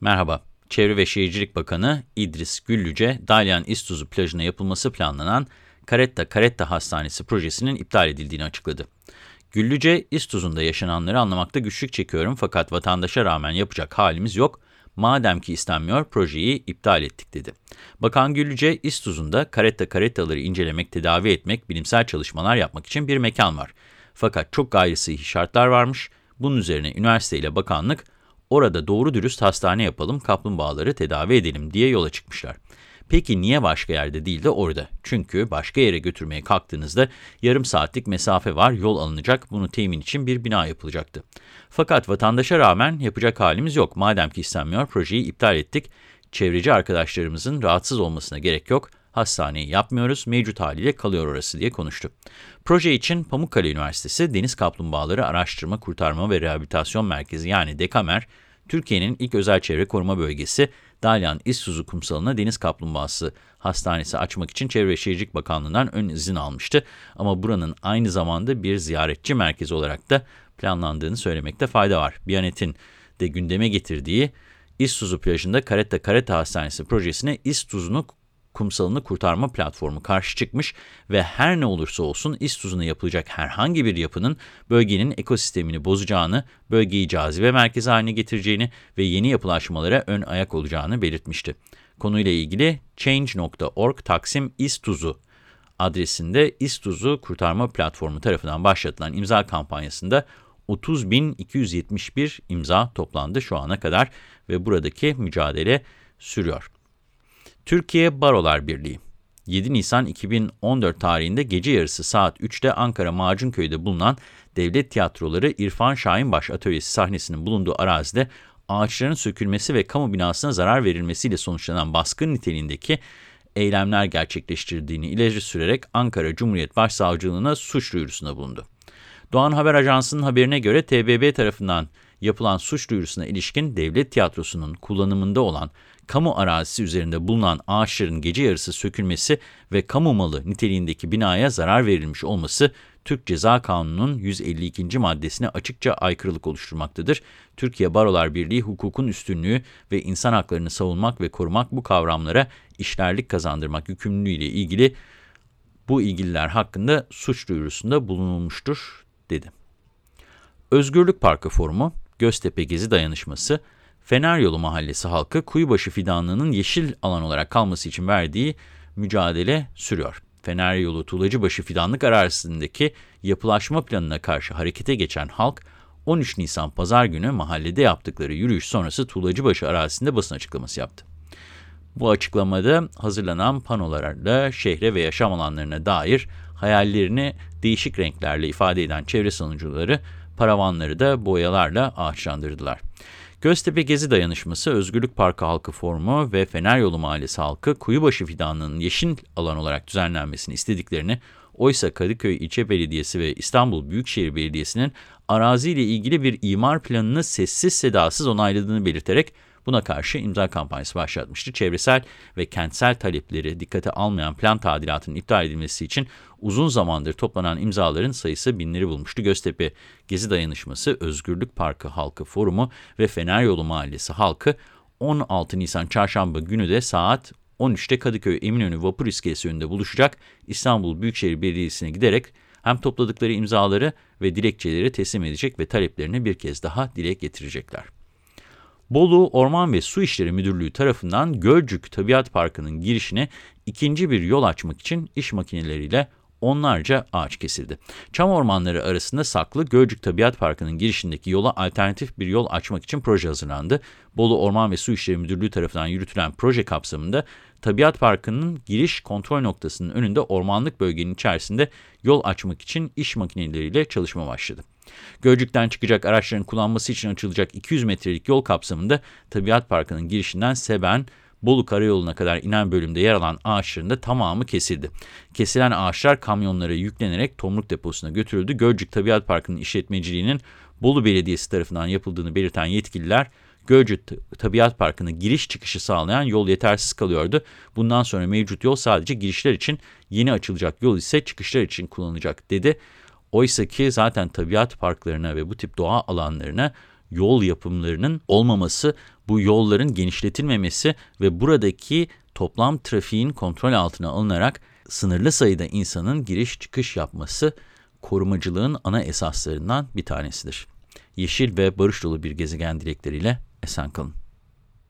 Merhaba. Çevre ve Şehircilik Bakanı İdris Güllüce, Dalyan İstuzu plajına yapılması planlanan Caretta Caretta Hastanesi projesinin iptal edildiğini açıkladı. Güllüce, İstuz'unda yaşananları anlamakta güçlük çekiyorum fakat vatandaşa rağmen yapacak halimiz yok. Madem ki istenmiyor, projeyi iptal ettik dedi. Bakan Güllüce, İstuz'unda Caretta Caretta'ları incelemek, tedavi etmek, bilimsel çalışmalar yapmak için bir mekan var. Fakat çok gayri şartlar varmış. Bunun üzerine üniversite ile bakanlık, orada doğru dürüst hastane yapalım, kaplumbağaları tedavi edelim diye yola çıkmışlar. Peki niye başka yerde değil de orada? Çünkü başka yere götürmeye kalktığınızda yarım saatlik mesafe var, yol alınacak, bunu temin için bir bina yapılacaktı. Fakat vatandaşa rağmen yapacak halimiz yok. Madem ki istenmiyor, projeyi iptal ettik. Çevreci arkadaşlarımızın rahatsız olmasına gerek yok. Hastaneyi yapmıyoruz, mevcut haliyle kalıyor orası diye konuştu. Proje için Pamukkale Üniversitesi Deniz Kaplumbağaları Araştırma, Kurtarma ve Rehabilitasyon Merkezi yani DEKAMER, Türkiye'nin ilk özel çevre koruma bölgesi Dalyan İzsuzu Kumsalı'na Deniz Kaplumbağası Hastanesi açmak için Çevre Şehircilik Bakanlığı'ndan ön izin almıştı. Ama buranın aynı zamanda bir ziyaretçi merkezi olarak da planlandığını söylemekte fayda var. Biyanet'in de gündeme getirdiği İztuzu plajında Karetta Karetta Hastanesi projesine İztuzu'nu kumsalını kurtarma platformu karşı çıkmış ve her ne olursa olsun İstuz'una yapılacak herhangi bir yapının bölgenin ekosistemini bozacağını, bölgeyi cazibe merkezi haline getireceğini ve yeni yapılaşmalara ön ayak olacağını belirtmişti. Konuyla ilgili Change.org Taksim İstuzu adresinde İstuzu Kurtarma Platformu tarafından başlatılan imza kampanyasında 30.271 imza toplandı şu ana kadar ve buradaki mücadele sürüyor. Türkiye Barolar Birliği 7 Nisan 2014 tarihinde gece yarısı saat 3'te Ankara Macunköy'de bulunan Devlet Tiyatroları İrfan Şahinbaş Atölyesi sahnesinin bulunduğu arazide ağaçların sökülmesi ve kamu binasına zarar verilmesiyle sonuçlanan baskın niteliğindeki eylemler gerçekleştirdiğini ileri sürerek Ankara Cumhuriyet Başsavcılığına suç duyurusunda bulundu. Doğan Haber Ajansı'nın haberine göre TBB tarafından yapılan suç duyurusuna ilişkin devlet tiyatrosunun kullanımında olan kamu arazisi üzerinde bulunan ağaçların gece yarısı sökülmesi ve kamu malı niteliğindeki binaya zarar verilmiş olması Türk Ceza Kanunu'nun 152. maddesine açıkça aykırılık oluşturmaktadır. Türkiye Barolar Birliği hukukun üstünlüğü ve insan haklarını savunmak ve korumak bu kavramlara işlerlik kazandırmak yükümlülüğüyle ilgili bu ilgililer hakkında suç duyurusunda bulunulmuştur, dedi. Özgürlük Parkı Forumu, Göztepe Gezi Dayanışması, Fener Yolu Mahallesi halkı Kuyubaşı fidanlığının yeşil alan olarak kalması için verdiği mücadele sürüyor. Fener Yolu Tuğlacıbaşı fidanlık arazisindeki yapılaşma planına karşı harekete geçen halk 13 Nisan pazar günü mahallede yaptıkları yürüyüş sonrası Tuğlacıbaşı arazisinde basın açıklaması yaptı. Bu açıklamada hazırlanan panolarla şehre ve yaşam alanlarına dair hayallerini değişik renklerle ifade eden çevre savunucuları paravanları da boyalarla ağaçlandırdılar. Göztepe Gezi Dayanışması, Özgürlük Parkı Halkı Forumu ve Fener Yolu Mahallesi halkı Kuyubaşı Fidanlığı'nın yeşil alan olarak düzenlenmesini istediklerini, oysa Kadıköy İlçe Belediyesi ve İstanbul Büyükşehir Belediyesi'nin araziyle ilgili bir imar planını sessiz sedasız onayladığını belirterek Buna karşı imza kampanyası başlatmıştı. Çevresel ve kentsel talepleri dikkate almayan plan tadilatının iptal edilmesi için uzun zamandır toplanan imzaların sayısı binleri bulmuştu. Göztepe Gezi Dayanışması, Özgürlük Parkı Halkı Forumu ve Fener Yolu Mahallesi halkı 16 Nisan Çarşamba günü de saat 13'te Kadıköy Eminönü Vapur İskelesi önünde buluşacak İstanbul Büyükşehir Belediyesi'ne giderek hem topladıkları imzaları ve dilekçeleri teslim edecek ve taleplerini bir kez daha dile getirecekler. Bolu Orman ve Su İşleri Müdürlüğü tarafından Gölcük Tabiat Parkı'nın girişine ikinci bir yol açmak için iş makineleriyle onlarca ağaç kesildi. Çam ormanları arasında saklı Gölcük Tabiat Parkı'nın girişindeki yola alternatif bir yol açmak için proje hazırlandı. Bolu Orman ve Su İşleri Müdürlüğü tarafından yürütülen proje kapsamında Tabiat Parkı'nın giriş kontrol noktasının önünde ormanlık bölgenin içerisinde yol açmak için iş makineleriyle çalışma başladı. Gölcük'ten çıkacak araçların kullanması için açılacak 200 metrelik yol kapsamında Tabiat Parkı'nın girişinden Seben, Bolu Karayolu'na kadar inen bölümde yer alan ağaçların da tamamı kesildi. Kesilen ağaçlar kamyonlara yüklenerek tomruk deposuna götürüldü. Gölcük Tabiat Parkı'nın işletmeciliğinin Bolu Belediyesi tarafından yapıldığını belirten yetkililer, Gölcük Tabiat Parkı'na giriş çıkışı sağlayan yol yetersiz kalıyordu. Bundan sonra mevcut yol sadece girişler için, yeni açılacak yol ise çıkışlar için kullanılacak dedi. Oysa ki zaten tabiat parklarına ve bu tip doğa alanlarına yol yapımlarının olmaması, bu yolların genişletilmemesi ve buradaki toplam trafiğin kontrol altına alınarak sınırlı sayıda insanın giriş çıkış yapması korumacılığın ana esaslarından bir tanesidir. Yeşil ve barış dolu bir gezegen dilekleriyle esen kalın.